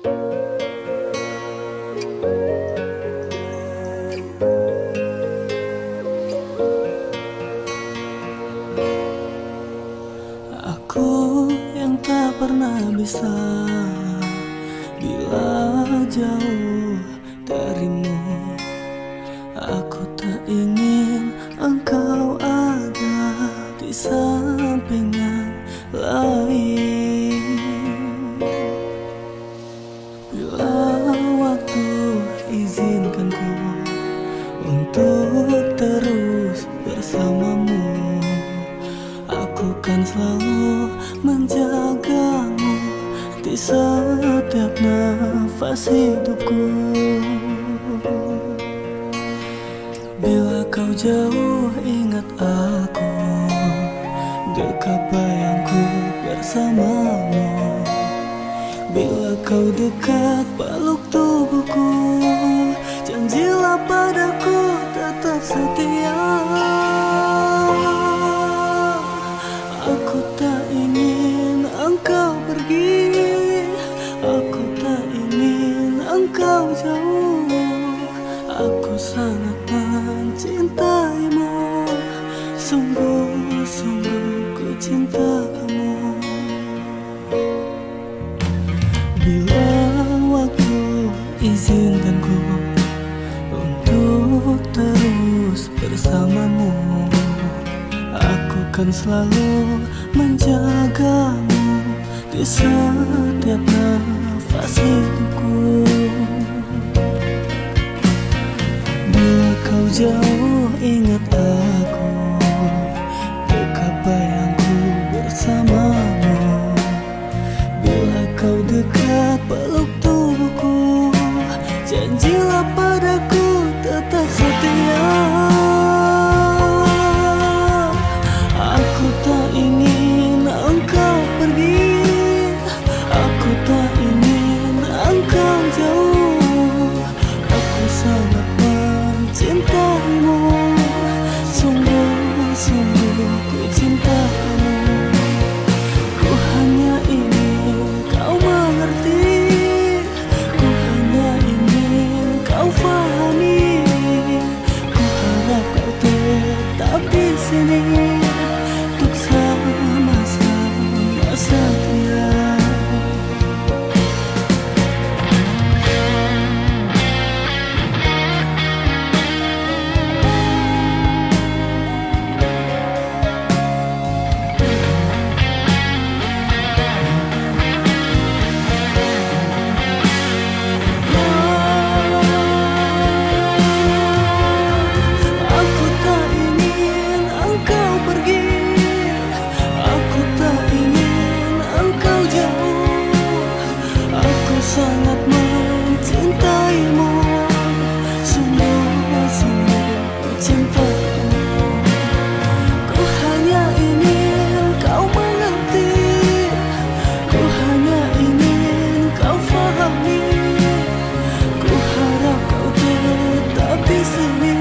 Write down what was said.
Aku yang tak pernah bisa Bila jauh darimu. Aku tak ingin Aku kan selalu menjagamu Di setiap nafas hidupku. Bila kau jauh ingat aku Dekat bayangku bersamamu. Bila kau dekat peluk tubuhku Janjilah padaku tetap setia sangat mencintaimu. Sungguh-sungguh ku cinta kamu Bila waktu izinkan ku Untuk terus bersamamu Aku kan selalu menjagamu Di setiap nafas hidupku jauh ingat aku Dekat bayangku bersamamu. Bila kau dekat be so me.